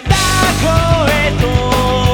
た声と